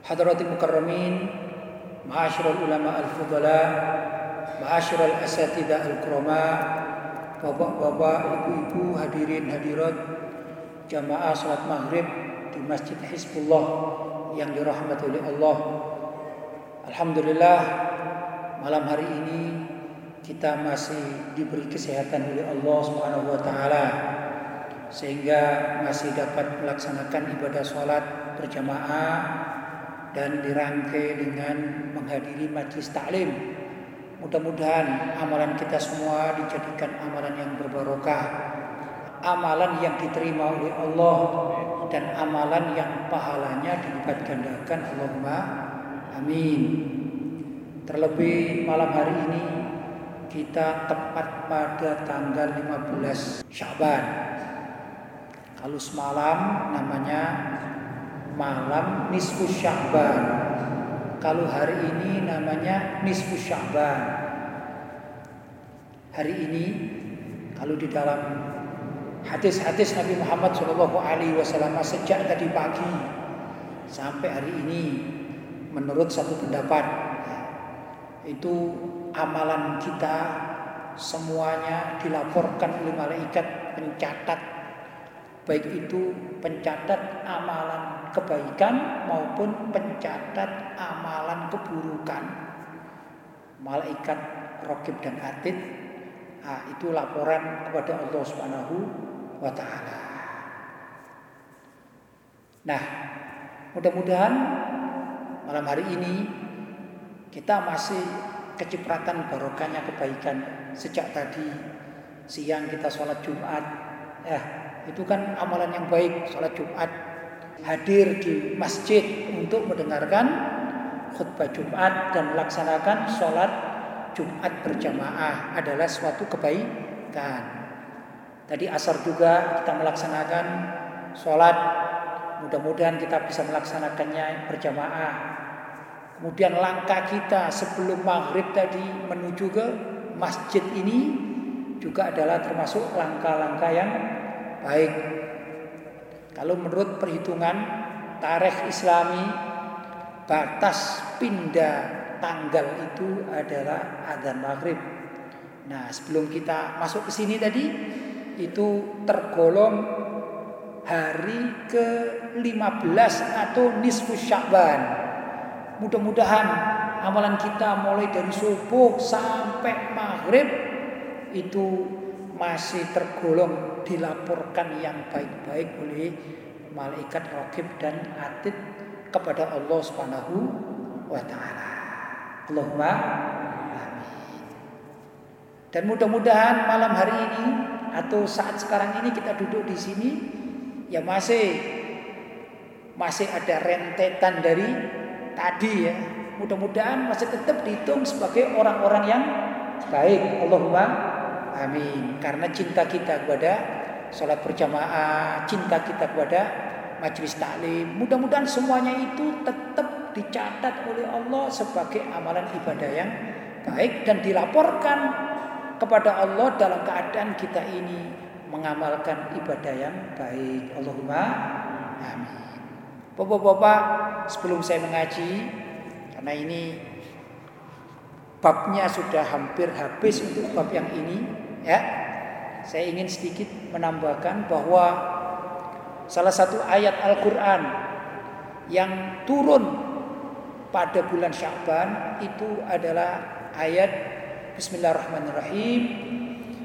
Hadratil mukarramin, ma'asyiral ulama al-fudala, ma'asyiral asatidah al-kurama, bapak-bapak, ibu-ibu, hadirin hadirat jamaah salat maghrib di Masjid Hizbullah yang dirahmati oleh Allah. Alhamdulillah malam hari ini kita masih diberi kesehatan oleh Allah Subhanahu wa taala sehingga masih dapat melaksanakan ibadah salat berjamaah dan dirangkai dengan menghadiri majlis taklim Mudah-mudahan amalan kita semua dijadikan amalan yang berbarokah, amalan yang diterima oleh Allah dan amalan yang pahalanya dilipat gandakan Allahumma amin. Terlebih malam hari ini kita tepat pada tanggal 15 Syaban. Kalau semalam namanya malam nisfu Syaban. Kalau hari ini namanya nisfu Sya'ban. Hari ini kalau di dalam hadis-hadis Nabi Muhammad Shallallahu Alaihi Wasallam sejak tadi pagi sampai hari ini menurut satu pendapat itu amalan kita semuanya dilaporkan oleh malaikat pencatat baik itu pencatat amalan kebaikan maupun pencatat amalan keburukan. Malaikat Rokib dan Atid ah, itu laporan kepada Allah Subhanahu wa taala. Nah, mudah-mudahan malam hari ini kita masih kecipratan barokahnya kebaikan sejak tadi siang kita sholat Jumat. Ya, itu kan amalan yang baik sholat Jumat hadir di masjid untuk mendengarkan khutbah Jumat dan melaksanakan sholat Jumat berjamaah adalah suatu kebaikan. Tadi asar juga kita melaksanakan sholat. Mudah-mudahan kita bisa melaksanakannya berjamaah. Kemudian langkah kita sebelum maghrib tadi menuju ke masjid ini juga adalah termasuk langkah-langkah yang baik kalau menurut perhitungan tarikh Islami batas pindah tanggal itu adalah adzan maghrib. Nah, sebelum kita masuk ke sini tadi itu tergolong hari ke-15 atau nisfu Sya'ban. Mudah-mudahan amalan kita mulai dari subuh sampai maghrib itu masih tergolong dilaporkan yang baik-baik oleh malaikat Rokib dan Atid kepada Allah Subhanahu wa taala. Allahumma. Dan mudah-mudahan malam hari ini atau saat sekarang ini kita duduk di sini ya masih masih ada rentetan dari tadi ya. Mudah-mudahan masih tetap dihitung sebagai orang-orang yang baik. Allahumma Amin. Karena cinta kita kepada sholat berjamaah, cinta kita kepada majelis taklim. Mudah-mudahan semuanya itu tetap dicatat oleh Allah sebagai amalan ibadah yang baik dan dilaporkan kepada Allah dalam keadaan kita ini mengamalkan ibadah yang baik. Allahumma amin. Bapak-bapak, sebelum saya mengaji karena ini babnya sudah hampir habis untuk bab yang ini ya. Saya ingin sedikit menambahkan bahwa salah satu ayat Al-Qur'an yang turun pada bulan Sya'ban itu adalah ayat Bismillahirrahmanirrahim.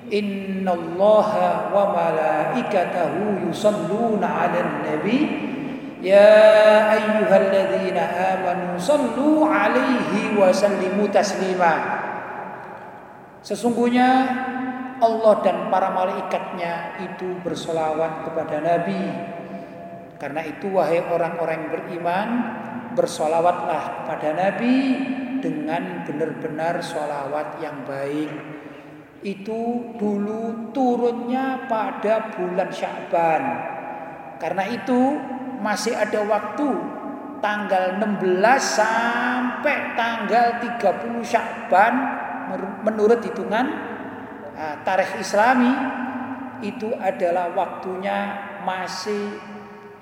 Innallaha wa malaikatahu yusalluna 'alan nabi. Ya ayyuhalladzina amanu sallu 'alaihi wa sallimu taslima. Sesungguhnya Allah dan para malaikatnya itu bersolawat kepada Nabi. Karena itu wahai orang-orang yang beriman, bersolawatlah kepada Nabi dengan benar-benar solawat yang baik. Itu dulu turunnya pada bulan Sya'ban. Karena itu masih ada waktu tanggal 16 sampai tanggal 30 Sya'ban menurut hitungan uh, tarikh Islami itu adalah waktunya masih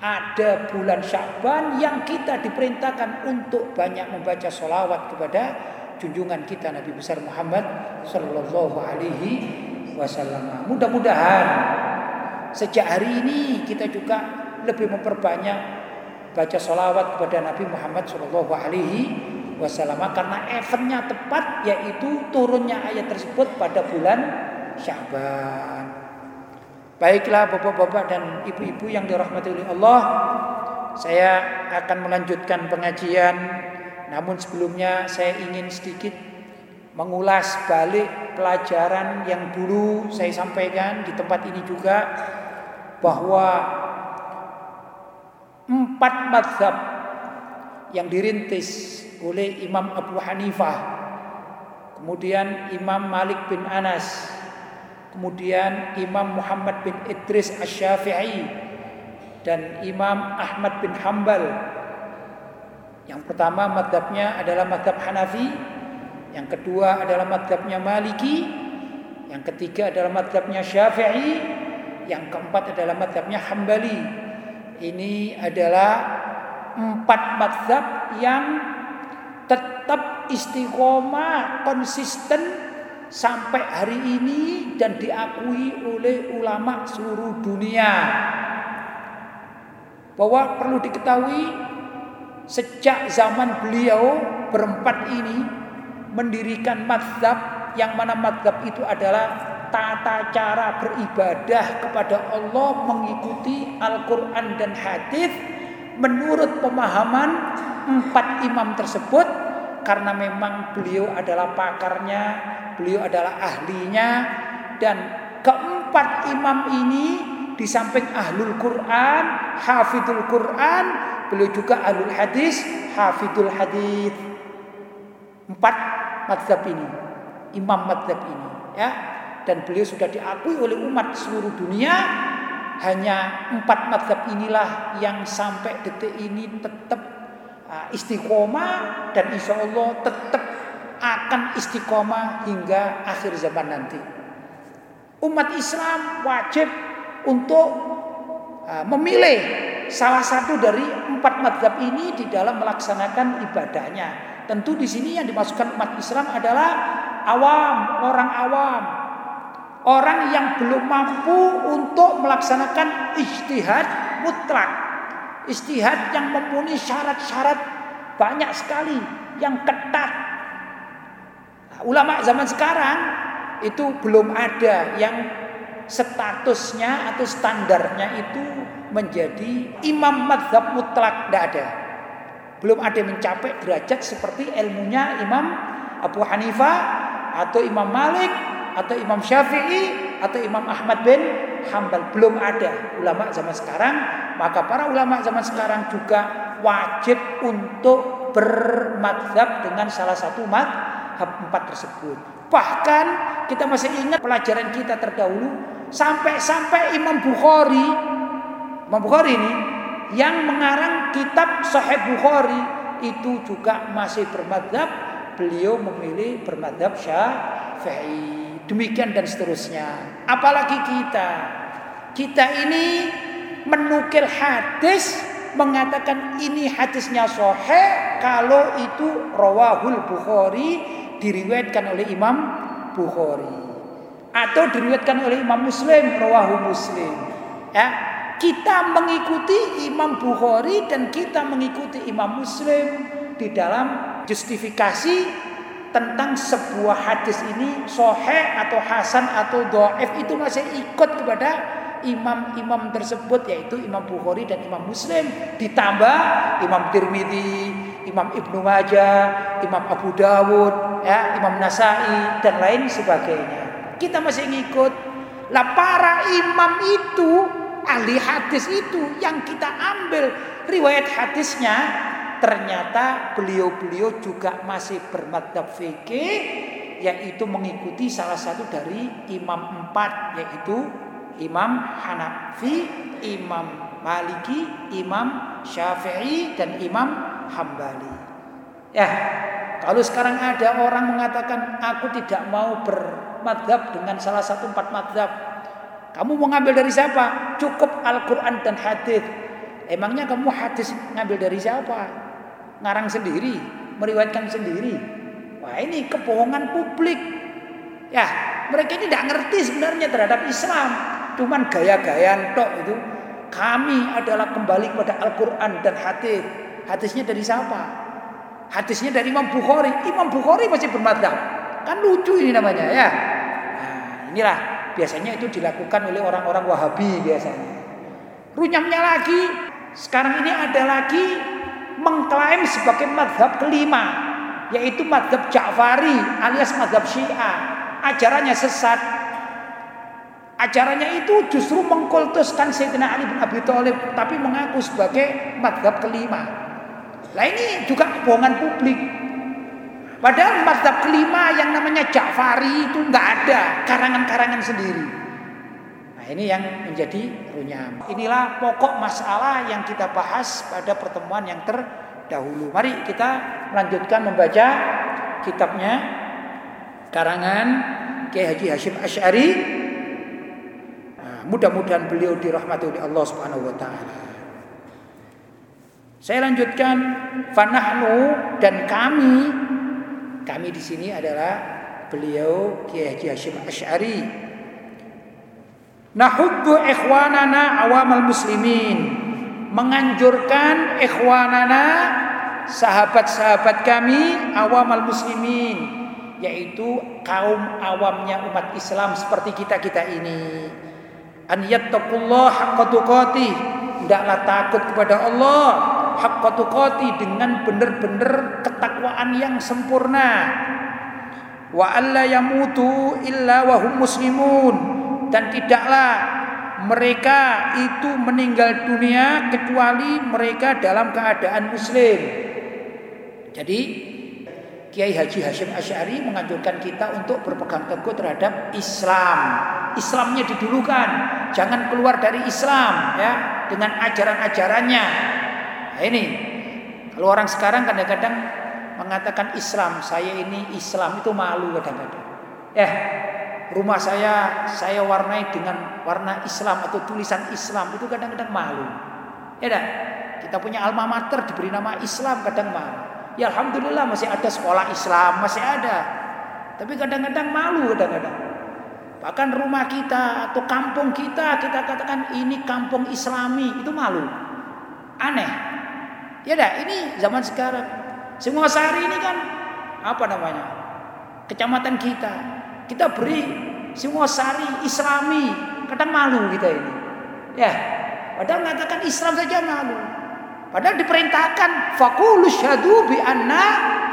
ada bulan Sya'ban yang kita diperintahkan untuk banyak membaca sholawat kepada junjungan kita Nabi besar Muhammad Sallallahu Alaihi Wasallam. Mudah-mudahan sejak hari ini kita juga lebih memperbanyak baca sholawat kepada Nabi Muhammad Sallallahu Alaihi Wasallam karena eventnya tepat yaitu turunnya ayat tersebut pada bulan Sya'ban. Baiklah bapak-bapak dan ibu-ibu yang dirahmati oleh Allah, saya akan melanjutkan pengajian. Namun sebelumnya saya ingin sedikit mengulas balik pelajaran yang dulu saya sampaikan di tempat ini juga bahwa empat madhab yang dirintis oleh Imam Abu Hanifah, kemudian Imam Malik bin Anas, kemudian Imam Muhammad bin Idris Asy-Syafi'i dan Imam Ahmad bin Hambal. Yang pertama madhabnya adalah madhab Hanafi, yang kedua adalah madhabnya Maliki, yang ketiga adalah madhabnya Syafi'i, yang keempat adalah madhabnya Hambali. Ini adalah empat madhab yang tetap istiqomah konsisten sampai hari ini dan diakui oleh ulama seluruh dunia. Bahwa perlu diketahui sejak zaman beliau berempat ini mendirikan madhab yang mana madhab itu adalah tata cara beribadah kepada Allah mengikuti Al-Quran dan hadis menurut pemahaman empat imam tersebut karena memang beliau adalah pakarnya beliau adalah ahlinya dan keempat imam ini di samping ahlul Quran, hafidul Quran, beliau juga ahlul hadis, hafidul hadis. Empat madhab ini, imam madhab ini, ya. Dan beliau sudah diakui oleh umat seluruh dunia. Hanya empat madhab inilah yang sampai detik ini tetap uh, istiqomah dan insya Allah tetap akan istiqomah hingga akhir zaman nanti. Umat Islam wajib untuk uh, memilih salah satu dari empat madhab ini di dalam melaksanakan ibadahnya. Tentu di sini yang dimasukkan umat Islam adalah awam, orang awam. Orang yang belum mampu untuk melaksanakan ijtihad mutlak. Ijtihad yang memenuhi syarat-syarat banyak sekali yang ketat Ulama zaman sekarang itu belum ada yang statusnya atau standarnya itu menjadi imam madhab mutlak tidak ada. Belum ada yang mencapai derajat seperti ilmunya Imam Abu Hanifah atau Imam Malik atau Imam Syafi'i atau Imam Ahmad bin Hambal belum ada ulama zaman sekarang. Maka para ulama zaman sekarang juga wajib untuk bermadhab dengan salah satu madhab empat tersebut. Bahkan kita masih ingat pelajaran kita terdahulu sampai-sampai Imam Bukhari, Imam Bukhari ini yang mengarang kitab Sahih Bukhari itu juga masih bermadhab. Beliau memilih bermadhab Syafi'i demikian dan seterusnya. Apalagi kita. Kita ini menukil hadis mengatakan ini hadisnya sahih kalau itu rawahul Bukhari diriwayatkan oleh Imam Bukhari. Atau diriwayatkan oleh Imam Muslim rawahu Muslim. Ya kita mengikuti Imam Bukhari dan kita mengikuti Imam Muslim di dalam justifikasi tentang sebuah hadis ini sohe atau hasan atau doif itu masih ikut kepada imam-imam tersebut yaitu Imam Bukhari dan Imam Muslim ditambah Imam Tirmidzi, Imam Ibnu Majah, Imam Abu Dawud, ya, Imam Nasai dan lain sebagainya. Kita masih ngikut. Lah para imam itu ahli hadis itu yang kita ambil riwayat hadisnya ternyata beliau-beliau juga masih bermadhab fikih yaitu mengikuti salah satu dari imam empat yaitu Imam Hanafi, Imam Maliki, Imam Syafi'i dan Imam Hambali. Ya, kalau sekarang ada orang mengatakan aku tidak mau bermadhab dengan salah satu empat madhab. Kamu mau ngambil dari siapa? Cukup Al-Quran dan hadis. Emangnya kamu hadis ngambil dari siapa? Ngarang sendiri, meriwayatkan sendiri. Wah ini kebohongan publik. Ya, mereka ini tidak ngerti sebenarnya terhadap Islam. Cuman gaya-gayaan tok itu. Kami adalah kembali kepada Al-Quran dan hadis. Hadisnya dari siapa? Hadisnya dari Imam Bukhari. Imam Bukhari masih bermadhab. Kan lucu ini namanya ya. Nah, inilah biasanya itu dilakukan oleh orang-orang Wahabi biasanya. Runyamnya lagi, sekarang ini ada lagi mengklaim sebagai madhab kelima, yaitu madhab Ja'fari alias madhab Syiah. Ajarannya sesat, Ajarannya itu justru mengkultuskan Sayyidina Ali bin Abi Thalib tapi mengaku sebagai madhab kelima. Nah ini juga kebohongan publik. Padahal madhab kelima yang namanya Ja'fari itu nggak ada karangan-karangan sendiri. Nah ini yang menjadi runyam. Inilah pokok masalah yang kita bahas pada pertemuan yang terdahulu. Mari kita melanjutkan membaca kitabnya karangan Kiai Haji Hashim Asy'ari Mudah-mudahan beliau dirahmati oleh Allah Subhanahu wa taala. Saya lanjutkan fanahnu dan kami kami di sini adalah beliau Kiai Haji Hashim Asy'ari. Nahubbu ikhwanana awamal muslimin. Menganjurkan ikhwanana sahabat-sahabat kami awamal muslimin yaitu kaum awamnya umat Islam seperti kita-kita ini. An yattaqullah haqqa tuqatih. Hendaklah takut kepada Allah haqqa tuqatih dengan benar-benar ketakwaan yang sempurna. Wa alla yamutu illa wa hum muslimun dan tidaklah mereka itu meninggal dunia kecuali mereka dalam keadaan muslim jadi Kiai Haji Hashim Asy'ari menganjurkan kita untuk berpegang teguh terhadap Islam. Islamnya didulukan, jangan keluar dari Islam ya dengan ajaran-ajarannya. Nah, ini kalau orang sekarang kadang-kadang mengatakan Islam, saya ini Islam itu malu kadang-kadang. Ya, rumah saya saya warnai dengan warna Islam atau tulisan Islam itu kadang-kadang malu. Ya dah, kita punya alma mater diberi nama Islam kadang malu. Ya alhamdulillah masih ada sekolah Islam, masih ada. Tapi kadang-kadang malu kadang-kadang. Bahkan rumah kita atau kampung kita kita katakan ini kampung Islami, itu malu. Aneh. Ya dah, ini zaman sekarang. Semua sehari ini kan apa namanya? Kecamatan kita. Kita beri semua sari Islami. Kadang malu kita ini. Ya, padahal mengatakan Islam saja malu. Padahal diperintahkan fakulu syadu bi anna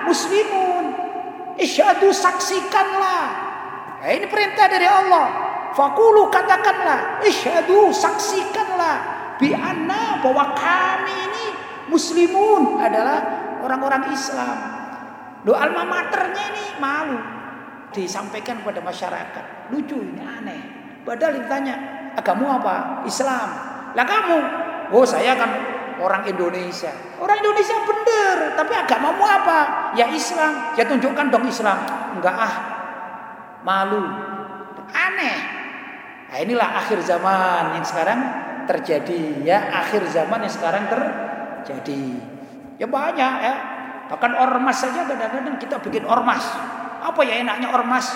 muslimun. Isyadu saksikanlah. Nah, ini perintah dari Allah. Fakulu katakanlah, isyadu saksikanlah bi anna bahwa kami ini muslimun adalah orang-orang Islam. Do alma maternya ini malu disampaikan kepada masyarakat. Lucu ini aneh. Padahal ditanya, agama apa? Islam. Lah kamu? Oh saya kan orang Indonesia. Orang Indonesia bener, tapi agamamu apa? Ya Islam. Ya tunjukkan dong Islam. Enggak ah. Malu. Aneh. Nah, inilah akhir zaman yang sekarang terjadi ya, akhir zaman yang sekarang terjadi. Ya banyak ya. Bahkan ormas saja kadang-kadang kita bikin ormas. Apa ya enaknya ormas?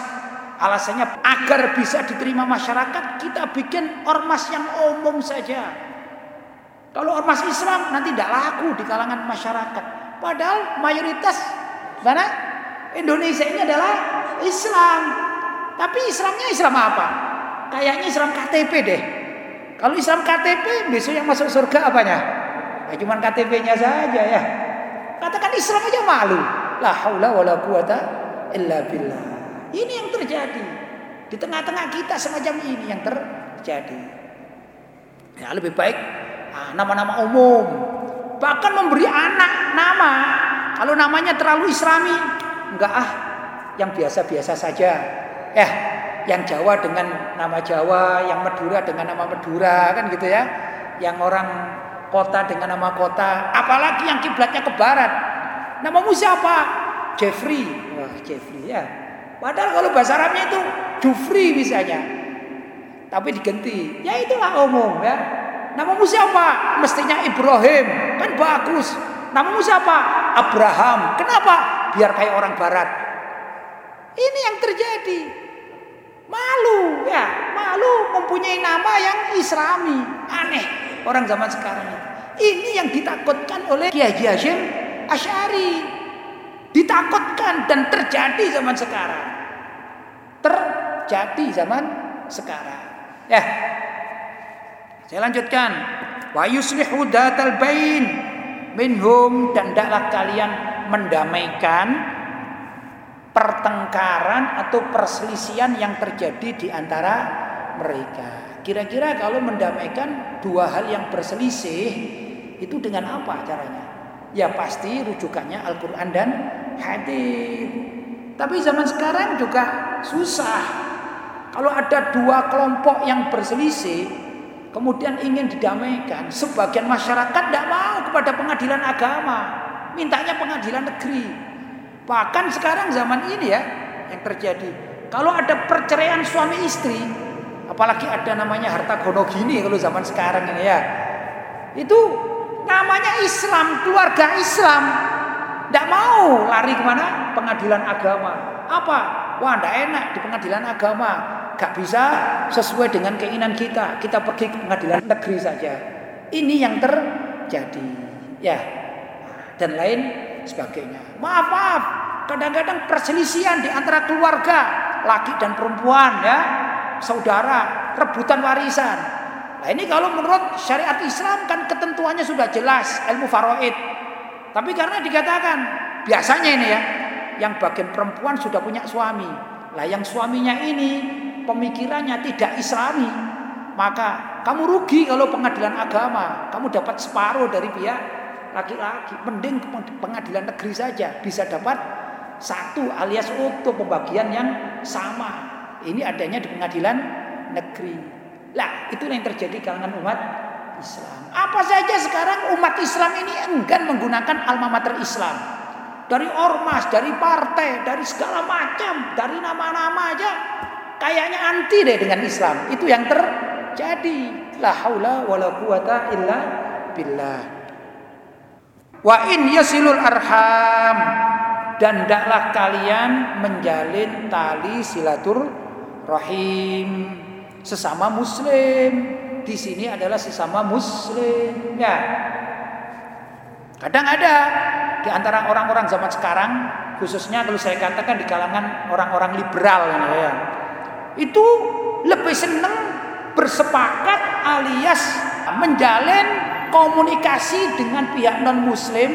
Alasannya agar bisa diterima masyarakat, kita bikin ormas yang umum saja. Kalau ormas Islam nanti tidak laku di kalangan masyarakat. Padahal mayoritas mana Indonesia ini adalah Islam. Tapi Islamnya Islam apa? Kayaknya Islam KTP deh. Kalau Islam KTP besok yang masuk surga apanya? Ya cuma KTP-nya saja ya. Katakan Islam aja malu. La haula wala quwata illa billah. Ini yang terjadi. Di tengah-tengah kita semacam ini yang terjadi. Ya lebih baik ah, nama-nama umum. Bahkan memberi anak nama kalau namanya terlalu islami, enggak ah, yang biasa-biasa saja. Ya, yang Jawa dengan nama Jawa, yang Madura dengan nama Madura kan gitu ya. Yang orang kota dengan nama kota, apalagi yang kiblatnya ke barat. Namamu siapa? Jeffrey. Jeffrey ya. Padahal kalau bahasa Arabnya itu Jufri misalnya. Tapi diganti. Ya itulah umum ya. Namamu siapa? Mestinya Ibrahim. Kan bagus. Namamu siapa? Abraham. Kenapa? Biar kayak orang barat. Ini yang terjadi. Malu ya, malu mempunyai nama yang islami. Aneh orang zaman sekarang ini. Yang ditakutkan oleh Kiai Hashim Asy'ari. Ditakutkan dan terjadi zaman sekarang. Terjadi zaman sekarang. Ya. Saya lanjutkan. Wa yuslihu datal bain minhum dan daklah kalian mendamaikan pertengkaran atau perselisihan yang terjadi di antara mereka. Kira-kira kalau mendamaikan dua hal yang berselisih itu dengan apa caranya? Ya pasti rujukannya Al-Qur'an dan hadis. Tapi zaman sekarang juga susah. Kalau ada dua kelompok yang berselisih, kemudian ingin didamaikan, sebagian masyarakat tidak mau kepada pengadilan agama, mintanya pengadilan negeri. Bahkan sekarang zaman ini ya yang terjadi, kalau ada perceraian suami istri, apalagi ada namanya harta gono gini kalau zaman sekarang ini ya, itu namanya Islam, keluarga Islam, tidak mau lari ke mana? Pengadilan agama. Apa? Wah, tidak enak di pengadilan agama. Gak bisa sesuai dengan keinginan kita. Kita pergi ke pengadilan negeri saja. Ini yang terjadi. Ya. Dan lain sebagainya. Maaf, maaf. Kadang-kadang perselisihan di antara keluarga. Laki dan perempuan ya. Saudara. Rebutan warisan. Nah ini kalau menurut syariat Islam kan ketentuannya sudah jelas. Ilmu faroid. Tapi karena dikatakan biasanya ini ya, yang bagian perempuan sudah punya suami. Lah yang suaminya ini pemikirannya tidak islami, maka kamu rugi kalau pengadilan agama, kamu dapat separuh dari pihak laki-laki. Mending pengadilan negeri saja bisa dapat satu alias utuh pembagian yang sama. Ini adanya di pengadilan negeri. Lah, itu yang terjadi kalangan umat Islam. Apa saja sekarang umat Islam ini enggan menggunakan alma mater Islam. Dari ormas, dari partai, dari segala macam, dari nama-nama aja kayaknya anti deh dengan Islam. Itu yang terjadi. La haula wala quwata illa billah. Wa in yasilul arham dan daklah kalian menjalin tali silatur rahim sesama muslim di sini adalah sesama muslim ya. Kadang ada di antara orang-orang zaman sekarang khususnya kalau saya katakan di kalangan orang-orang liberal ya. Itu lebih senang bersepakat alias menjalin komunikasi dengan pihak non muslim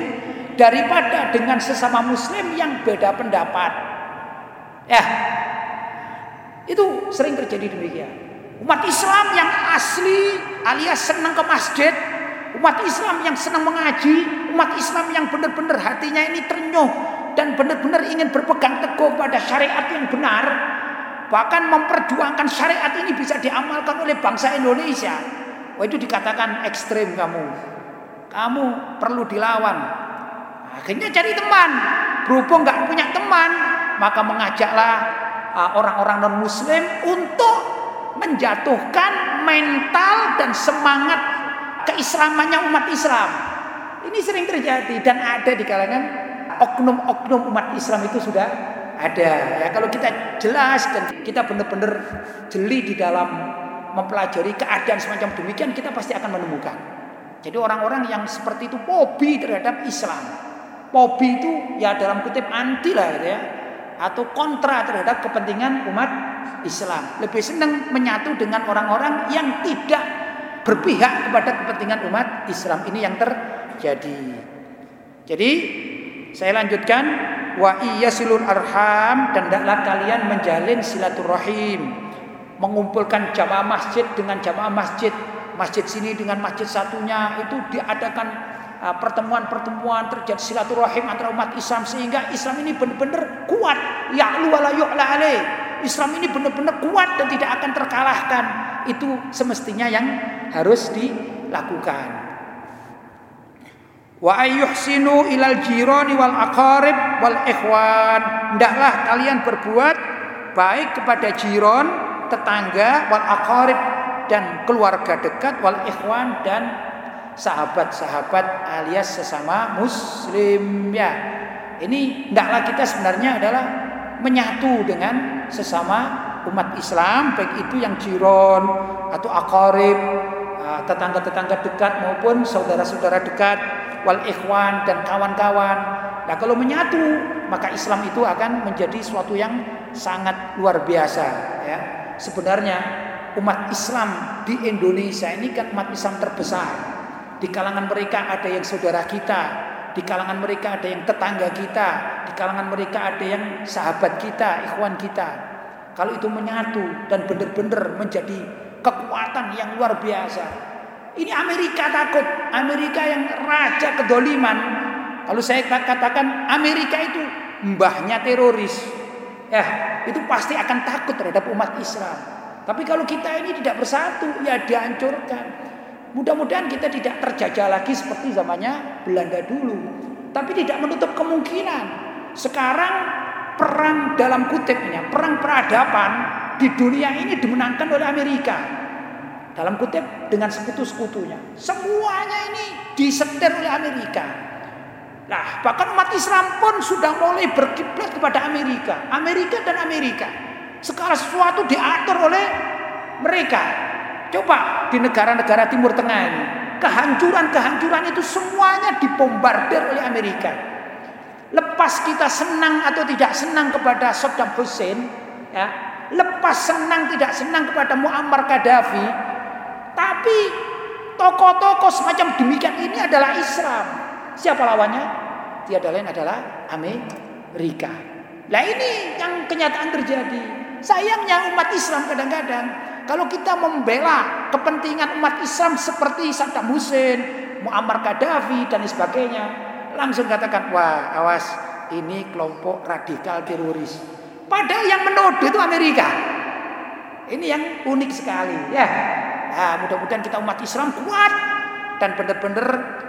daripada dengan sesama muslim yang beda pendapat. Ya. Itu sering terjadi demikian. Umat Islam yang asli alias senang ke masjid, umat Islam yang senang mengaji, umat Islam yang benar-benar hatinya ini ternyuh dan benar-benar ingin berpegang teguh pada syariat yang benar, bahkan memperjuangkan syariat ini bisa diamalkan oleh bangsa Indonesia. Wah itu dikatakan ekstrim kamu. Kamu perlu dilawan. Akhirnya cari teman. Berhubung nggak punya teman, maka mengajaklah uh, orang-orang non Muslim untuk menjatuhkan mental dan semangat keislamannya umat Islam. Ini sering terjadi dan ada di kalangan oknum-oknum umat Islam itu sudah ada. Ya kalau kita jelas dan kita benar-benar jeli di dalam mempelajari keadaan semacam demikian, kita pasti akan menemukan. Jadi orang-orang yang seperti itu pobi terhadap Islam. Pobi itu ya dalam kutip anti lah gitu ya atau kontra terhadap kepentingan umat Islam. Lebih senang menyatu dengan orang-orang yang tidak berpihak kepada kepentingan umat Islam. Ini yang terjadi. Jadi saya lanjutkan wa silul arham dan hendaklah kalian menjalin silaturahim mengumpulkan jamaah masjid dengan jamaah masjid masjid sini dengan masjid satunya itu diadakan uh, pertemuan-pertemuan terjadi silaturahim antara umat Islam sehingga Islam ini benar-benar kuat ya wala yu'la alaih Islam ini benar-benar kuat dan tidak akan terkalahkan itu semestinya yang harus dilakukan Wa ayyuhsinu ilal jirani wal aqarib wal ikhwan. Hendaklah kalian berbuat baik kepada jiron, tetangga, wal aqarib dan keluarga dekat, wal ikhwan dan sahabat-sahabat alias sesama muslim ya. Ini hendaklah kita sebenarnya adalah menyatu dengan sesama umat Islam baik itu yang jiron atau akorib tetangga-tetangga dekat maupun saudara-saudara dekat wal ikhwan dan kawan-kawan. Nah, kalau menyatu, maka Islam itu akan menjadi suatu yang sangat luar biasa ya. Sebenarnya umat Islam di Indonesia ini kan umat Islam terbesar. Di kalangan mereka ada yang saudara kita, di kalangan mereka ada yang tetangga kita, di kalangan mereka ada yang sahabat kita, ikhwan kita. Kalau itu menyatu dan benar-benar menjadi kekuatan yang luar biasa, ini Amerika takut. Amerika yang raja kedoliman. Kalau saya katakan Amerika itu mbahnya teroris. Ya, itu pasti akan takut terhadap umat Islam. Tapi kalau kita ini tidak bersatu, ya dihancurkan. Mudah-mudahan kita tidak terjajah lagi seperti zamannya Belanda dulu. Tapi tidak menutup kemungkinan. Sekarang perang dalam kutipnya, perang peradaban di dunia ini dimenangkan oleh Amerika. Dalam kutip dengan sekutu-sekutunya. Semuanya ini disetir oleh Amerika. Nah, bahkan umat Islam pun sudah mulai berkiblat kepada Amerika. Amerika dan Amerika. Sekarang sesuatu diatur oleh mereka. Coba di negara-negara Timur Tengah ini. Kehancuran-kehancuran itu semuanya dibombardir oleh Amerika. Lepas kita senang atau tidak senang kepada Saddam Hussein, ya, lepas senang tidak senang kepada Muammar Gaddafi, tapi tokoh-tokoh semacam demikian ini adalah Islam. Siapa lawannya? Tiada lain adalah Amerika. Nah ini yang kenyataan terjadi. Sayangnya umat Islam kadang-kadang kalau kita membela kepentingan umat Islam seperti Saddam Hussein, Muammar Gaddafi dan sebagainya, langsung katakan wah awas ini kelompok radikal teroris. Padahal yang menuduh itu Amerika. Ini yang unik sekali ya. Nah, mudah-mudahan kita umat Islam kuat dan benar-benar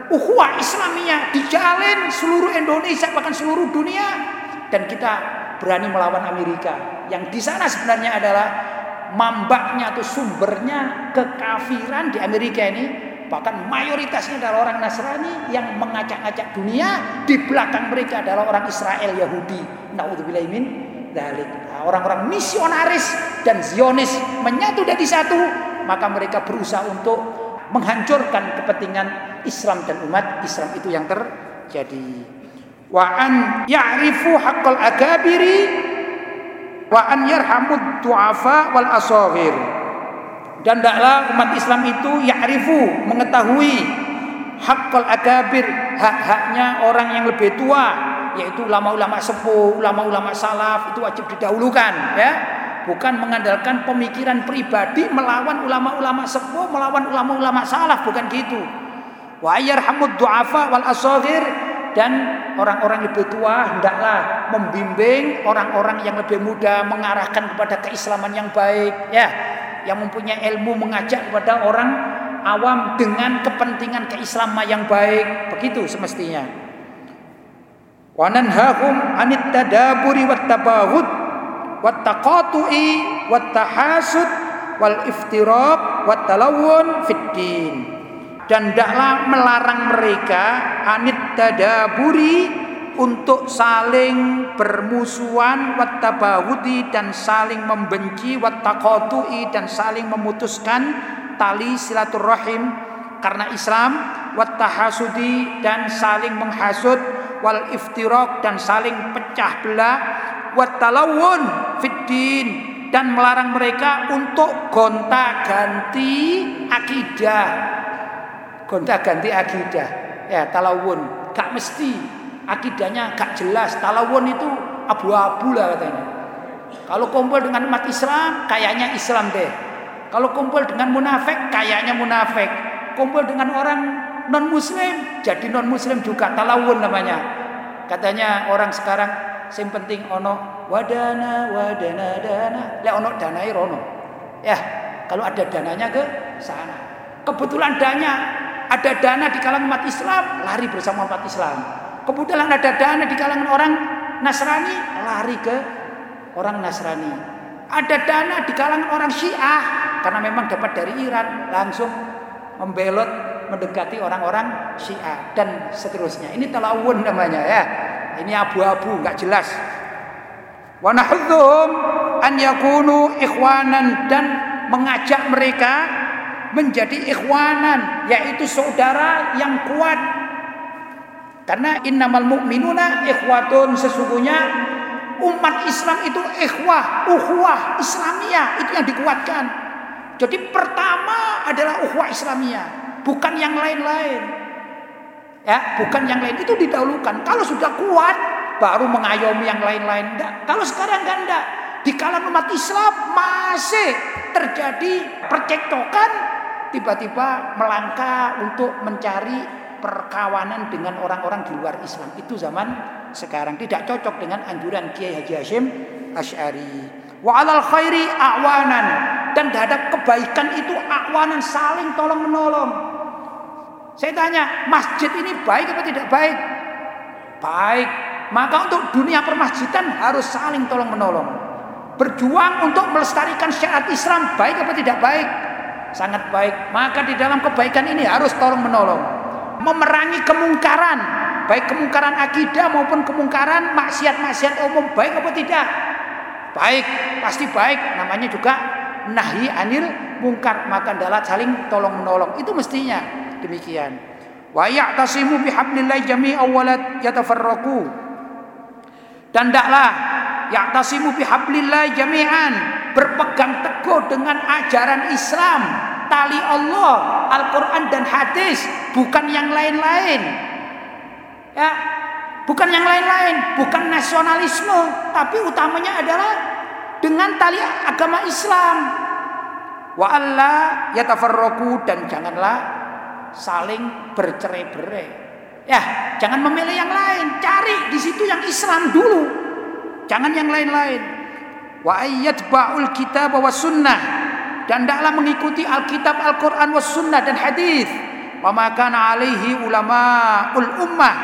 ukhuwah Islamiyah dijalin seluruh Indonesia bahkan seluruh dunia dan kita berani melawan Amerika yang di sana sebenarnya adalah mambaknya atau sumbernya kekafiran di Amerika ini bahkan mayoritasnya adalah orang Nasrani yang mengacak-acak dunia di belakang mereka adalah orang Israel Yahudi naudzubillah min dalik nah, orang-orang misionaris dan Zionis menyatu dari satu maka mereka berusaha untuk menghancurkan kepentingan Islam dan umat Islam itu yang terjadi. Wa an ya'rifu haqqal akabiri wa an yarhamud du'afa wal asghir. Dan hendaklah umat Islam itu ya'rifu mengetahui haqqal akabir, hak-haknya orang yang lebih tua, yaitu ulama-ulama sepuh, ulama-ulama salaf itu wajib didahulukan ya bukan mengandalkan pemikiran pribadi melawan ulama-ulama sepuh, melawan ulama-ulama salaf, bukan gitu. Wa yarhamud du'afa wal asghir dan orang-orang lebih tua hendaklah membimbing orang-orang yang lebih muda mengarahkan kepada keislaman yang baik ya. Yang mempunyai ilmu mengajak kepada orang awam dengan kepentingan keislaman yang baik. Begitu semestinya. Wa nanhahum anit tadaburi wat tabahud wat taqatu'i wat tahasud wal wat talawun fiddin dan hendaklah melarang mereka anit tadaburi untuk saling bermusuhan wat tabahudi dan saling membenci wat taqatu'i dan saling memutuskan tali silaturahim karena Islam wat tahasudi dan saling menghasut wal iftiraq dan saling pecah belah watalawun fiddin dan melarang mereka untuk gonta-ganti akidah. Gonta-ganti akidah. Ya, talawun gak mesti akidahnya gak jelas. Talawun itu abu-abu lah katanya. Kalau kumpul dengan umat Islam, kayaknya Islam deh. Kalau kumpul dengan munafik, kayaknya munafik. Kumpul dengan orang non muslim, jadi non muslim juga talawun namanya. Katanya orang sekarang sing penting ono wadana wadana dana. Lek ono danai rono. Ya, kalau ada dananya ke sana. Kebetulan dana ada dana di kalangan umat Islam, lari bersama umat Islam. Kebetulan ada dana di kalangan orang Nasrani, lari ke orang Nasrani. Ada dana di kalangan orang Syiah karena memang dapat dari Iran, langsung membelot mendekati orang-orang Syiah dan seterusnya. Ini talawun namanya ya. Ini abu-abu nggak jelas. Wa nahdhum an yakunu ikhwanan dan mengajak mereka menjadi ikhwanan yaitu saudara yang kuat karena innamal mu'minuna ikhwatun sesungguhnya umat Islam itu ikhwah, ukhuwah Islamiyah itu yang dikuatkan. Jadi pertama adalah ukhuwah Islamiyah, bukan yang lain-lain. Ya, bukan yang lain itu didahulukan. Kalau sudah kuat baru mengayomi yang lain-lain. Kalau sekarang enggak enggak. Di kalangan umat Islam masih terjadi percekcokan tiba-tiba melangkah untuk mencari perkawanan dengan orang-orang di luar Islam. Itu zaman sekarang tidak cocok dengan anjuran Kiai Haji Hashim Asy'ari. Wa 'alal khairi awanan dan terhadap kebaikan itu awanan saling tolong menolong. Saya tanya, masjid ini baik apa tidak baik? Baik. Maka untuk dunia permasjidan harus saling tolong menolong. Berjuang untuk melestarikan syariat Islam baik apa tidak baik? Sangat baik. Maka di dalam kebaikan ini harus tolong menolong. Memerangi kemungkaran, baik kemungkaran akidah maupun kemungkaran maksiat-maksiat umum baik apa tidak? Baik, pasti baik. Namanya juga nahi anil mungkar. Maka adalah saling tolong menolong. Itu mestinya demikian. Wa ya'tasimu bihablillahi jami'a yatafarraqu. Dan daklah ya'tasimu bihablillah jami'an berpegang dengan ajaran Islam, tali Allah, Al-Qur'an dan hadis, bukan yang lain-lain. Ya, bukan yang lain-lain, bukan nasionalisme, tapi utamanya adalah dengan tali agama Islam. Wa Allah yatafarraqu dan janganlah saling bercerai-berai. Ya, jangan memilih yang lain, cari di situ yang Islam dulu. Jangan yang lain-lain. Wa ayyatba'ul kitab wa sunnah dan hendaklah mengikuti Alkitab, Al-Qur'an was sunnah dan hadis. Wa ma kana alaihi ul ummah.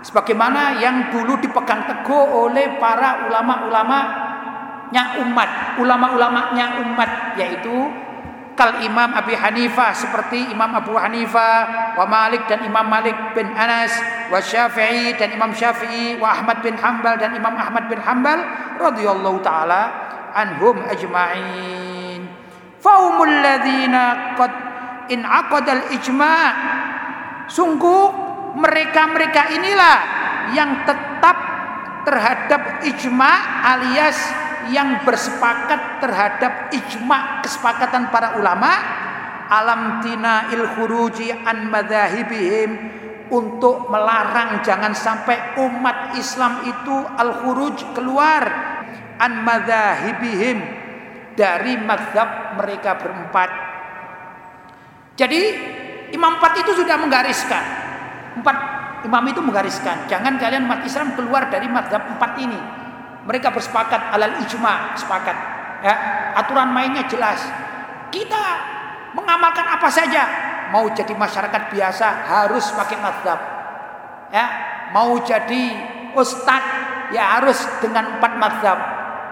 Sebagaimana yang dulu dipegang teguh oleh para ulama-ulamanya umat, ulama-ulamanya umat yaitu kal Imam Abi Hanifah seperti Imam Abu Hanifah, wa Malik dan Imam Malik bin Anas, wa Syafi'i dan Imam Syafi'i, wa Ahmad bin Hambal dan Imam Ahmad bin Hambal radhiyallahu taala anhum ajma'in. Faumul ladzina qad inaqadal ijma' sungguh mereka-mereka inilah yang tetap terhadap ijma alias yang bersepakat terhadap ijma kesepakatan para ulama alam tina il khuruji an madahibihim untuk melarang jangan sampai umat Islam itu al khuruj keluar an madahibihim dari madhab mereka berempat. Jadi imam empat itu sudah menggariskan empat imam itu menggariskan jangan kalian umat Islam keluar dari madhab empat ini mereka bersepakat alal ijma, sepakat. Ya, aturan mainnya jelas. Kita mengamalkan apa saja. Mau jadi masyarakat biasa harus pakai mazhab. Ya, mau jadi ustadz ya harus dengan empat mazhab.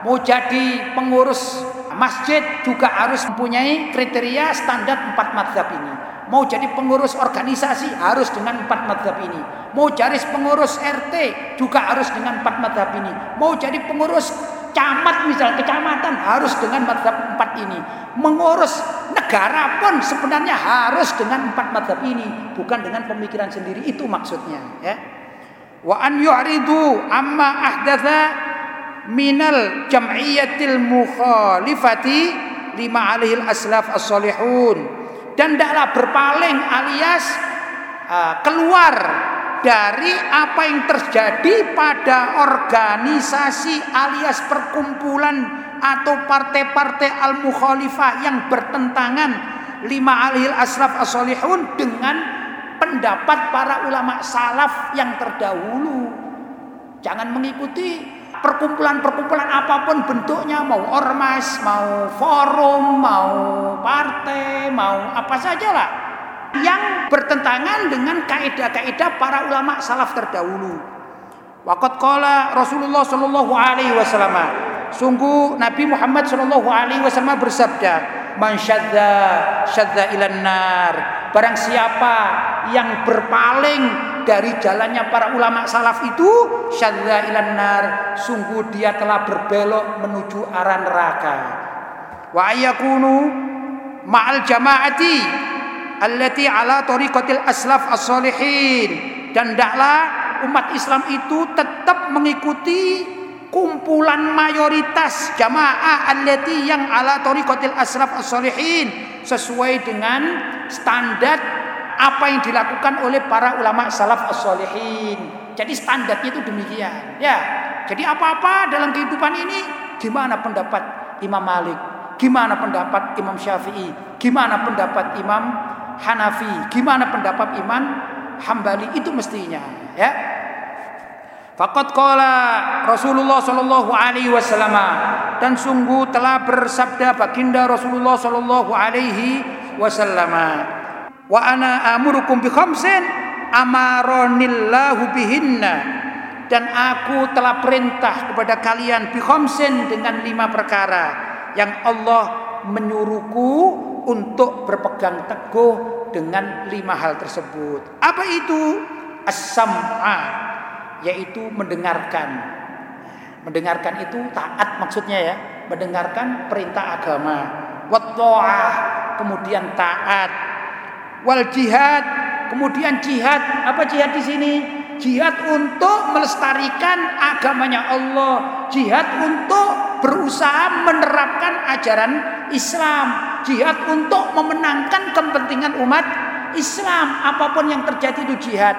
Mau jadi pengurus masjid juga harus mempunyai kriteria standar empat mazhab ini. Mau jadi pengurus organisasi harus dengan empat madhab ini. Mau jadi pengurus RT juga harus dengan empat madhab ini. Mau jadi pengurus camat misal kecamatan harus dengan madhab empat ini. Mengurus negara pun sebenarnya harus dengan empat madhab ini. Bukan dengan pemikiran sendiri. Itu maksudnya. Ya. Wa an yu'ridu amma ahdatha minal jam'iyatil mukhalifati lima alihil aslaf as-salihun dan tidaklah berpaling alias uh, keluar dari apa yang terjadi pada organisasi alias perkumpulan atau partai-partai al-mukhalifah yang bertentangan lima alil asraf as-solihun dengan pendapat para ulama salaf yang terdahulu. Jangan mengikuti perkumpulan-perkumpulan apa pun bentuknya, mau ormas, mau forum, mau partai, mau apa saja lah yang bertentangan dengan kaidah-kaidah para ulama salaf terdahulu. Waqat qala Rasulullah sallallahu alaihi wasallam. Sungguh Nabi Muhammad sallallahu alaihi wasallam bersabda, "Man syadza syadza ilan nar." Barang siapa yang berpaling dari jalannya para ulama salaf itu, syadza ilan nar, sungguh dia telah berbelok menuju arah neraka. Wa ayakunu ma'al jamaati allati ala tariqatil aslaf as-salihin dan daklah umat Islam itu tetap mengikuti kumpulan mayoritas jamaah allati yang ala tariqatil asraf as-salihin sesuai dengan standar apa yang dilakukan oleh para ulama salaf as-salihin. Jadi standarnya itu demikian. Ya. Jadi apa-apa dalam kehidupan ini gimana pendapat Imam Malik, gimana pendapat Imam Syafi'i, gimana pendapat Imam Hanafi, gimana pendapat Imam Hambali itu mestinya, ya. Fakat kala Rasulullah Shallallahu Alaihi Wasallam dan sungguh telah bersabda baginda Rasulullah Shallallahu Alaihi Wasallam. Wa ana amurukum bi khamsin amaronillahu bihinna dan aku telah perintah kepada kalian bi khamsin dengan lima perkara yang Allah menyuruhku untuk berpegang teguh dengan lima hal tersebut. Apa itu? As-sam'a yaitu mendengarkan. Mendengarkan itu taat maksudnya ya, mendengarkan perintah agama. Watta'ah kemudian taat. Wal jihad kemudian jihad. Apa jihad di sini? Jihad untuk melestarikan agamanya Allah, jihad untuk berusaha menerapkan ajaran Islam, jihad untuk memenangkan kepentingan umat Islam. Apa pun yang terjadi itu jihad.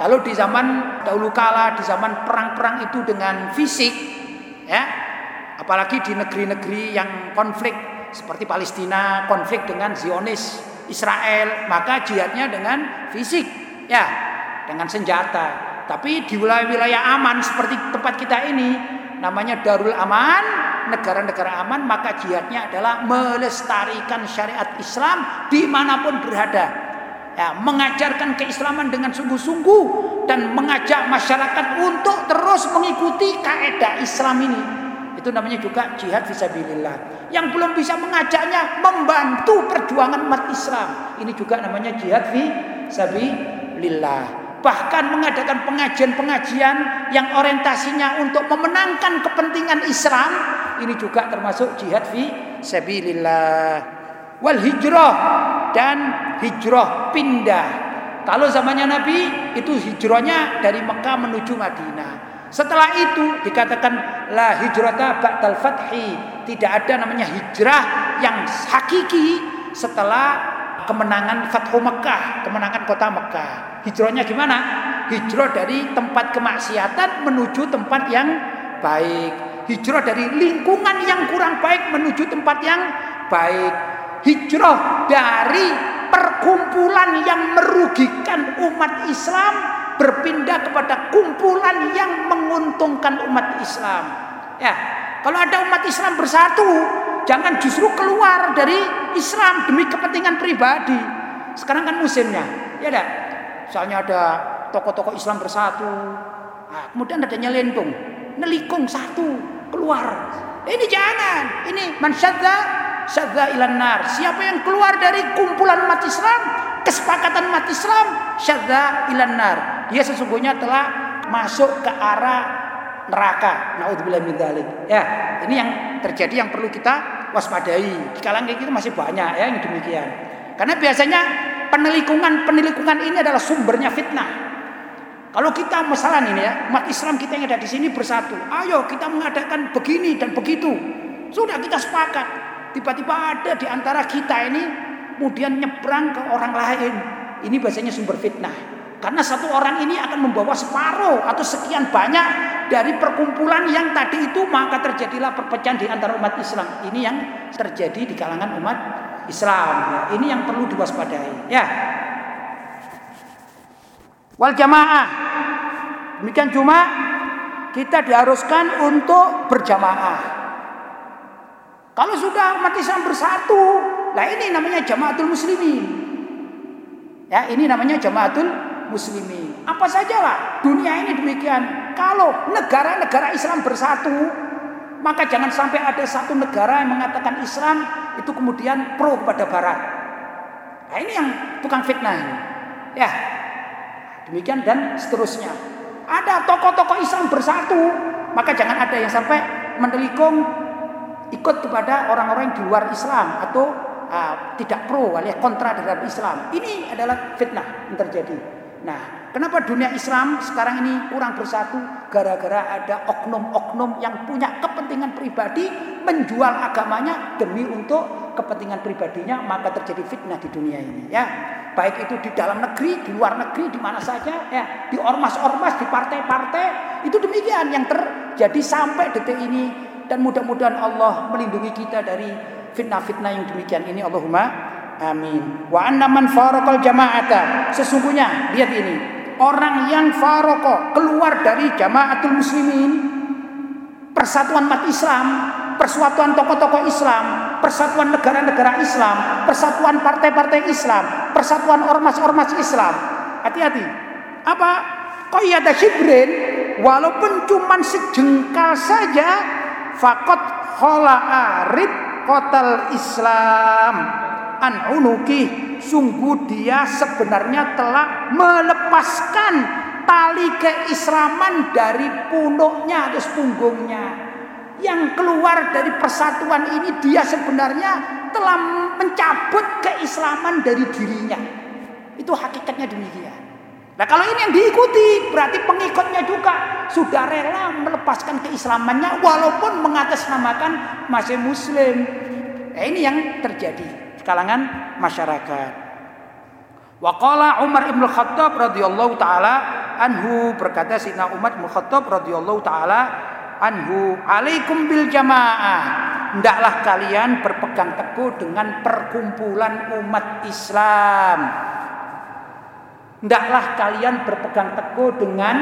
Kalau di zaman dahulu kala, di zaman perang-perang itu dengan fisik, ya, apalagi di negeri-negeri yang konflik seperti Palestina, konflik dengan Zionis, Israel, maka jihadnya dengan fisik, ya dengan senjata. Tapi di wilayah-wilayah aman seperti tempat kita ini, namanya Darul Aman, negara-negara aman, maka jihadnya adalah melestarikan syariat Islam di mana pun berada. Ya, mengajarkan keislaman dengan sungguh-sungguh dan mengajak masyarakat untuk terus mengikuti kaidah Islam ini. Itu namanya juga jihad fisabilillah. Yang belum bisa mengajaknya membantu perjuangan umat Islam. Ini juga namanya jihad fisabilillah bahkan mengadakan pengajian-pengajian yang orientasinya untuk memenangkan kepentingan Islam ini juga termasuk jihad fi sabilillah. Wal hijrah dan hijrah pindah. Kalau zamannya Nabi itu hijrahnya dari Mekah menuju Madinah setelah itu dikatakan la hijrata ba'dal fathi tidak ada namanya hijrah yang hakiki setelah kemenangan Fathu Mekah, kemenangan kota Mekah. Hijrahnya gimana? Hijrah dari tempat kemaksiatan menuju tempat yang baik. Hijrah dari lingkungan yang kurang baik menuju tempat yang baik. Hijrah dari perkumpulan yang merugikan umat Islam berpindah kepada kumpulan yang menguntungkan umat Islam. Ya, kalau ada umat Islam bersatu, jangan justru keluar dari Islam demi kepentingan pribadi. Sekarang kan musimnya, ya dah. Soalnya ada tokoh-tokoh Islam bersatu. Nah, kemudian ada nyelendung, nelikung satu keluar. Ini jangan. Ini man syadza ilan nar. Siapa yang keluar dari kumpulan umat Islam, kesepakatan umat Islam, syadza ilan nar. Dia sesungguhnya telah masuk ke arah neraka. Nauzubillah min dzalik. Ya, ini yang terjadi yang perlu kita waspadai. Di kalangan kayak gitu masih banyak ya yang demikian. Karena biasanya penelikungan-penelikungan ini adalah sumbernya fitnah. Kalau kita masalah ini ya, umat Islam kita yang ada di sini bersatu. Ayo kita mengadakan begini dan begitu. Sudah kita sepakat. Tiba-tiba ada di antara kita ini kemudian nyebrang ke orang lain. Ini biasanya sumber fitnah. Karena satu orang ini akan membawa separuh atau sekian banyak dari perkumpulan yang tadi itu maka terjadilah perpecahan di antara umat Islam. Ini yang terjadi di kalangan umat Islam. Ya, ini yang perlu diwaspadai. Ya. Wal jamaah. Demikian cuma kita diharuskan untuk berjamaah. Kalau sudah umat Islam bersatu, lah ini namanya jamaatul muslimin. Ya, ini namanya jamaatul muslimin. Apa sajalah dunia ini demikian. Kalau negara-negara Islam bersatu, maka jangan sampai ada satu negara yang mengatakan Islam itu kemudian pro kepada barat. Nah, ini yang bukan fitnah ini. Ya. Demikian dan seterusnya. Ada tokoh-tokoh Islam bersatu, maka jangan ada yang sampai menelikung ikut kepada orang-orang yang di luar Islam atau uh, tidak pro alias kontra terhadap Islam. Ini adalah fitnah yang terjadi. Nah, kenapa dunia Islam sekarang ini kurang bersatu? Gara-gara ada oknum-oknum yang punya kepentingan pribadi menjual agamanya demi untuk kepentingan pribadinya, maka terjadi fitnah di dunia ini. Ya, baik itu di dalam negeri, di luar negeri, di mana saja, ya, di ormas-ormas, di partai-partai, itu demikian yang terjadi sampai detik ini. Dan mudah-mudahan Allah melindungi kita dari fitnah-fitnah yang demikian ini. Allahumma Amin. Wa anna man faraqal jama'ata. Sesungguhnya lihat ini. Orang yang faroko keluar dari jamaatul muslimin, persatuan umat Islam, persatuan tokoh-tokoh Islam, persatuan negara-negara Islam, persatuan partai-partai Islam, persatuan ormas-ormas Islam. Hati-hati. Apa? Qayyada shibrin walaupun cuman sejengkal saja fakot khola'a rid kotal Islam. An unuki sungguh dia sebenarnya telah melepaskan tali keislaman dari punuknya atau punggungnya. Yang keluar dari persatuan ini dia sebenarnya telah mencabut keislaman dari dirinya. Itu hakikatnya demikian Nah kalau ini yang diikuti berarti pengikutnya juga sudah rela melepaskan keislamannya walaupun mengatasnamakan masih muslim. Nah, ini yang terjadi kalangan masyarakat. Waqala Umar ibn Khattab radhiyallahu taala anhu berkata Sayyidina Umar ibn Khattab radhiyallahu taala anhu alaikum bil jamaah hendaklah kalian berpegang teguh dengan perkumpulan umat Islam hendaklah kalian berpegang teguh dengan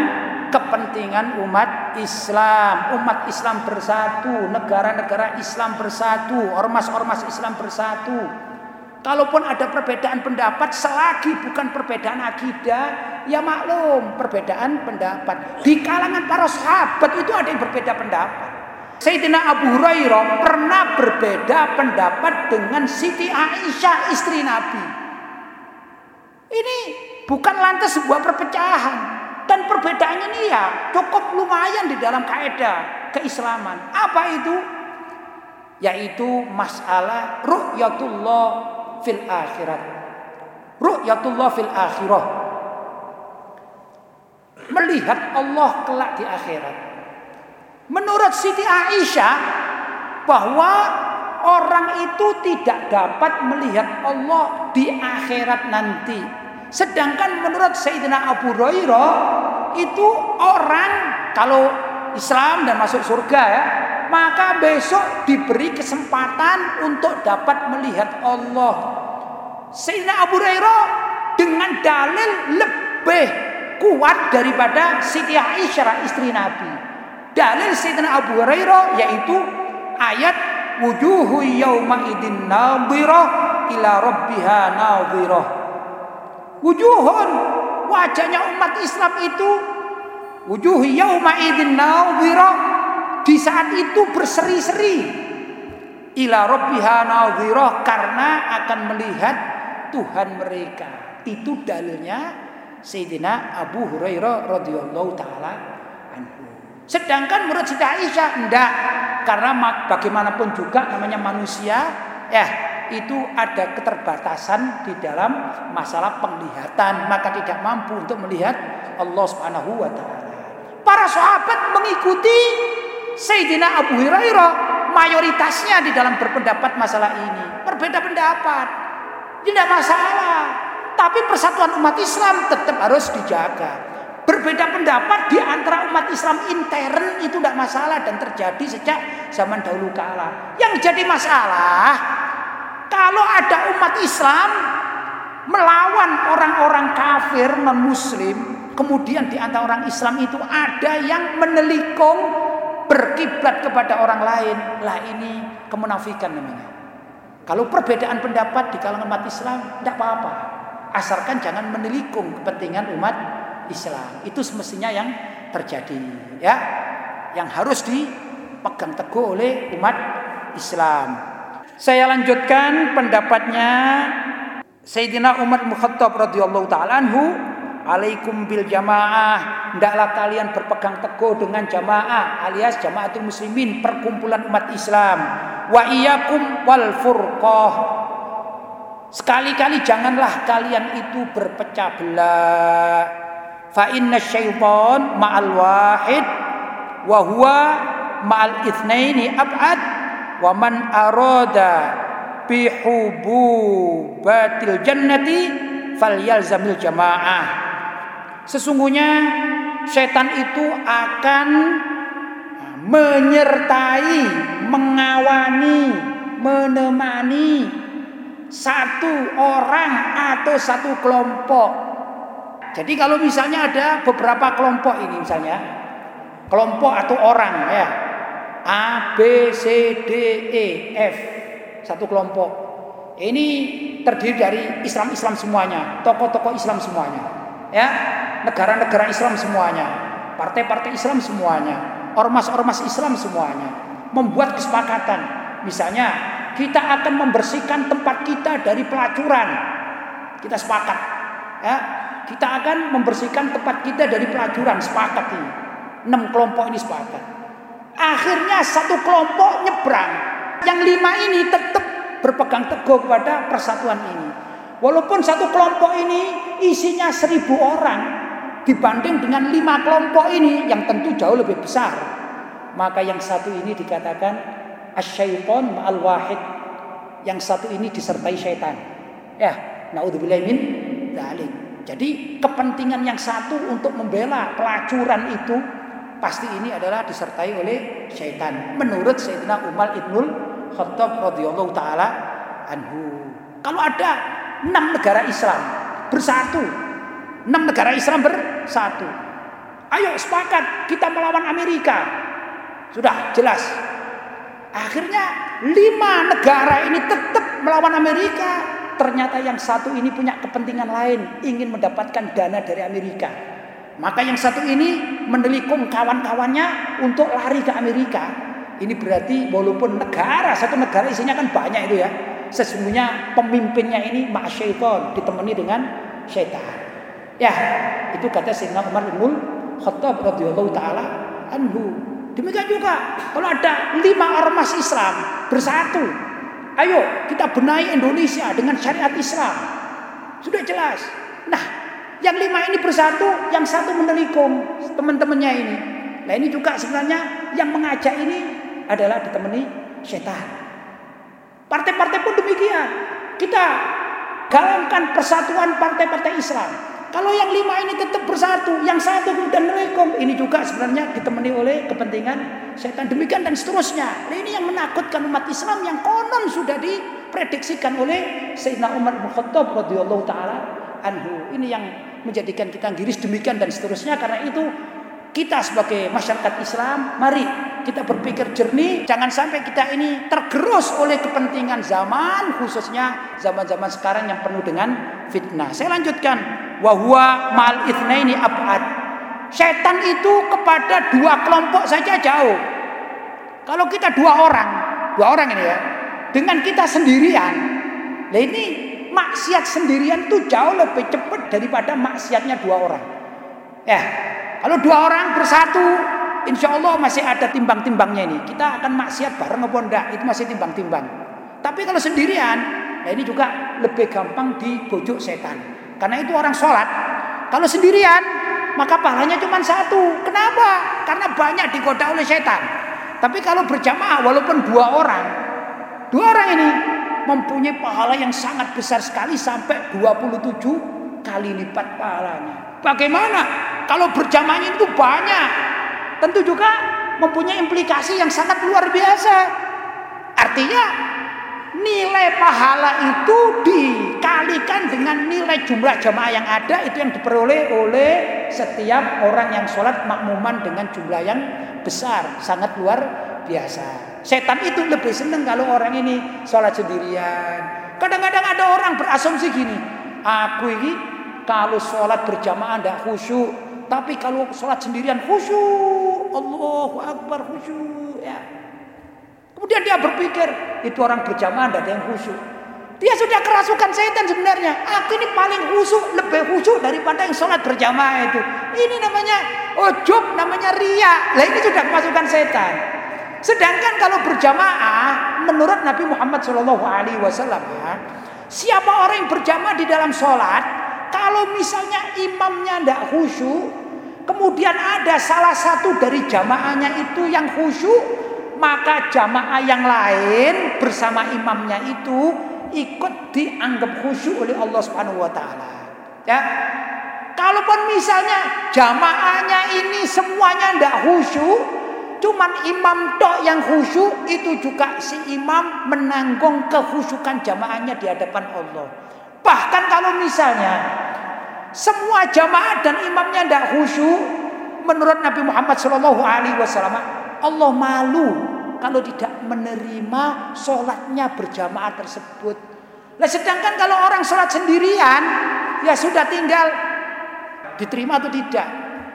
kepentingan umat Islam. Umat Islam bersatu, negara-negara Islam bersatu, ormas-ormas Islam bersatu. Kalaupun ada perbedaan pendapat selagi bukan perbedaan akidah, ya maklum perbedaan pendapat. Di kalangan para sahabat itu ada yang berbeda pendapat. Sayyidina Abu Hurairah pernah berbeda pendapat dengan Siti Aisyah istri Nabi. Ini bukan lantas sebuah perpecahan, dan perbedaannya ini ya cukup lumayan di dalam kaidah keislaman. Apa itu? Yaitu masalah ru'yatullah fil akhirat. Ru'yatullah fil akhirah. Melihat Allah kelak di akhirat. Menurut Siti Aisyah bahwa orang itu tidak dapat melihat Allah di akhirat nanti. Sedangkan menurut Sayyidina Abu Hurairah itu orang kalau Islam dan masuk surga ya, maka besok diberi kesempatan untuk dapat melihat Allah. Sayyidina Abu Hurairah dengan dalil lebih kuat daripada Siti Aisyah istri Nabi. Dalil Sayyidina Abu Hurairah yaitu ayat wujuhu yauma idin nadhirah ila rabbiha nadhirah. Wujuhun wajahnya umat Islam itu wujuh yauma idin nadhirah di saat itu berseri-seri ila rabbiha nadhirah karena akan melihat Tuhan mereka. Itu dalilnya Sayyidina Abu Hurairah radhiyallahu taala. Sedangkan menurut Siti Aisyah enggak karena bagaimanapun juga namanya manusia ya itu ada keterbatasan di dalam masalah penglihatan maka tidak mampu untuk melihat Allah Subhanahu wa taala. Para sahabat mengikuti Sayyidina Abu Hurairah mayoritasnya di dalam berpendapat masalah ini. Berbeda pendapat. Tidak masalah. Tapi persatuan umat Islam tetap harus dijaga. Berbeda pendapat di antara umat Islam intern itu tidak masalah dan terjadi sejak zaman dahulu kala. Yang jadi masalah kalau ada umat Islam melawan orang-orang kafir non-muslim, kemudian di antara orang Islam itu ada yang menelikung berkiblat kepada orang lain. Lah ini kemunafikan namanya. Kalau perbedaan pendapat di kalangan umat Islam tidak apa-apa. Asalkan jangan menelikung kepentingan umat Islam. Itu semestinya yang terjadi, ya. Yang harus dipegang teguh oleh umat Islam. Saya lanjutkan pendapatnya Sayyidina Umar bin Khattab radhiyallahu taala anhu, "Alaikum bil jamaah." Hendaklah kalian berpegang teguh dengan jamaah alias jamaatul muslimin, perkumpulan umat Islam. Wa iyyakum wal furqah. Sekali-kali janganlah kalian itu berpecah belah. Fa inna syaitan ma'al wahid wa huwa ma'al itsnaini ab'ad wa man arada batil jannati falyalzamil jamaah. Sesungguhnya setan itu akan menyertai, mengawani, menemani satu orang atau satu kelompok. Jadi kalau misalnya ada beberapa kelompok ini misalnya kelompok atau orang ya A B C D E F satu kelompok. Ini terdiri dari Islam-Islam semuanya, tokoh-tokoh Islam semuanya. Ya, negara-negara Islam semuanya, partai-partai Islam semuanya, ormas-ormas Islam semuanya membuat kesepakatan. Misalnya, kita akan membersihkan tempat kita dari pelacuran. Kita sepakat. Ya, kita akan membersihkan tempat kita dari pelacuran, sepakat ini. Enam kelompok ini sepakat. Akhirnya satu kelompok nyebrang yang lima ini tetap berpegang teguh kepada persatuan ini. Walaupun satu kelompok ini isinya seribu orang dibanding dengan lima kelompok ini yang tentu jauh lebih besar. Maka yang satu ini dikatakan asyaiton ma'al wahid. Yang satu ini disertai syaitan. Ya, naudzubillah min. Jadi kepentingan yang satu untuk membela pelacuran itu pasti ini adalah disertai oleh syaitan. Menurut Sayyidina Umar Ibnul Khattab radhiyallahu taala anhu. Kalau ada enam negara Islam bersatu, enam negara Islam bersatu. Ayo sepakat kita melawan Amerika. Sudah jelas. Akhirnya lima negara ini tetap melawan Amerika. Ternyata yang satu ini punya kepentingan lain, ingin mendapatkan dana dari Amerika. Maka yang satu ini menelikung kawan-kawannya untuk lari ke Amerika. Ini berarti walaupun negara, satu negara isinya kan banyak itu ya. Sesungguhnya pemimpinnya ini ma'asyaiton ditemani dengan syaitan. Ya, itu kata Sayyidina Umar bin Khattab radhiyallahu taala anhu. Demikian juga kalau ada lima ormas Islam bersatu, ayo kita benahi Indonesia dengan syariat Islam. Sudah jelas. Nah, yang lima ini bersatu, yang satu menelikung teman-temannya ini. Nah ini juga sebenarnya yang mengajak ini adalah ditemani setan. Partai-partai pun demikian. Kita galangkan persatuan partai-partai Islam. Kalau yang lima ini tetap bersatu, yang satu kemudian melengkung, ini juga sebenarnya ditemani oleh kepentingan setan demikian dan seterusnya. Nah, ini yang menakutkan umat Islam yang konon sudah diprediksikan oleh Sayyidina Umar bin Khattab radhiyallahu taala anhu. Ini yang menjadikan kita giris demikian dan seterusnya karena itu kita sebagai masyarakat Islam, mari kita berpikir jernih, jangan sampai kita ini tergerus oleh kepentingan zaman, khususnya zaman-zaman sekarang yang penuh dengan fitnah. Saya lanjutkan, wahwa mal ini abad. Setan itu kepada dua kelompok saja jauh. Kalau kita dua orang, dua orang ini ya, dengan kita sendirian, nah ini maksiat sendirian itu jauh lebih cepat daripada maksiatnya dua orang. Ya, kalau dua orang bersatu, insya Allah masih ada timbang-timbangnya ini. Kita akan maksiat bareng apa enggak, itu masih timbang-timbang. Tapi kalau sendirian, nah ini juga lebih gampang dibojok setan. Karena itu orang sholat. Kalau sendirian, maka pahalanya cuma satu. Kenapa? Karena banyak digoda oleh setan. Tapi kalau berjamaah, walaupun dua orang, dua orang ini mempunyai pahala yang sangat besar sekali sampai 27 kali lipat pahalanya. Bagaimana kalau berjamaahnya itu banyak? Tentu juga mempunyai implikasi yang sangat luar biasa. Artinya nilai pahala itu dikalikan dengan nilai jumlah jamaah yang ada itu yang diperoleh oleh setiap orang yang sholat makmuman dengan jumlah yang besar sangat luar biasa setan itu lebih senang kalau orang ini sholat sendirian kadang-kadang ada orang berasumsi gini aku ini kalau sholat berjamaah tidak khusyuk tapi kalau sholat sendirian khusyuk Allahu Akbar khusyuk ya Kemudian dia berpikir, itu orang berjamaah tidak ada yang khusyuk. Dia sudah kerasukan setan sebenarnya. Aku ini paling khusyuk, lebih khusyuk daripada yang sholat berjamaah itu. Ini namanya ujub, namanya ria. Lah ini sudah kemasukan setan. Sedangkan kalau berjamaah, menurut Nabi Muhammad SAW, siapa orang yang berjamaah di dalam sholat, kalau misalnya imamnya tidak khusyuk, kemudian ada salah satu dari jamaahnya itu yang khusyuk, maka jamaah yang lain bersama imamnya itu ikut dianggap khusyuk oleh Allah Subhanahu wa taala. Ya. Kalaupun misalnya jamaahnya ini semuanya ndak khusyuk, cuman imam tok yang khusyuk, itu juga si imam menanggung kekhusyukan jamaahnya di hadapan Allah. Bahkan kalau misalnya semua jamaah dan imamnya ndak khusyuk, menurut Nabi Muhammad Shallallahu alaihi wasallam, Allah malu kalau tidak menerima sholatnya berjamaah tersebut. Nah, sedangkan kalau orang sholat sendirian, ya sudah tinggal diterima atau tidak.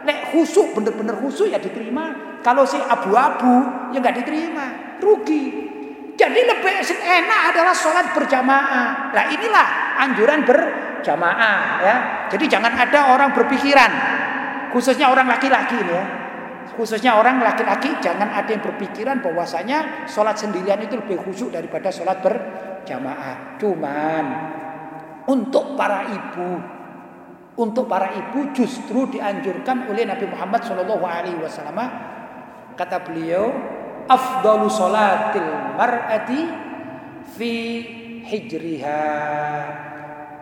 Nek khusuk bener-bener khusuk ya diterima. Kalau si abu-abu ya nggak diterima, rugi. Jadi lebih enak adalah sholat berjamaah. Nah inilah anjuran berjamaah ya. Jadi jangan ada orang berpikiran, khususnya orang laki-laki ini ya khususnya orang laki-laki jangan ada yang berpikiran bahwasanya sholat sendirian itu lebih khusyuk daripada sholat berjamaah. Cuman untuk para ibu, untuk para ibu justru dianjurkan oleh Nabi Muhammad Wasallam kata beliau, afdalu sholatil mar'ati fi hijriha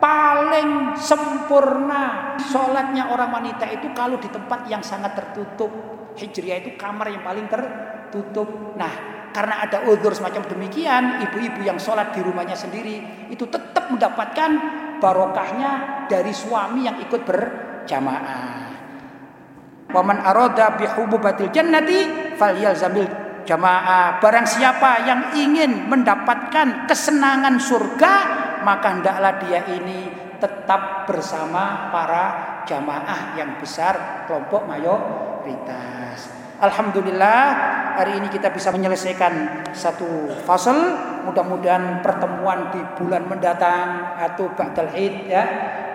paling sempurna sholatnya orang wanita itu kalau di tempat yang sangat tertutup Hijriah itu kamar yang paling tertutup. Nah, karena ada udur semacam demikian, ibu-ibu yang sholat di rumahnya sendiri itu tetap mendapatkan barokahnya dari suami yang ikut berjamaah. Waman aroda bihububatil jannati falyalzamil jamaah. Barang siapa yang ingin mendapatkan kesenangan surga, maka hendaklah dia ini tetap bersama para jamaah yang besar kelompok mayoritas. Alhamdulillah hari ini kita bisa menyelesaikan satu fasal. Mudah-mudahan pertemuan di bulan mendatang atau ba'dal Id ya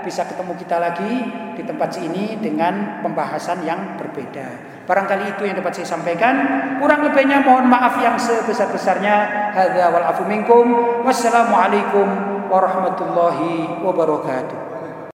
bisa ketemu kita lagi di tempat sini dengan pembahasan yang berbeda. Barangkali itu yang dapat saya sampaikan. Kurang lebihnya mohon maaf yang sebesar-besarnya. Hadza wal afu minkum. Wassalamualaikum warahmatullahi wabarakatuh.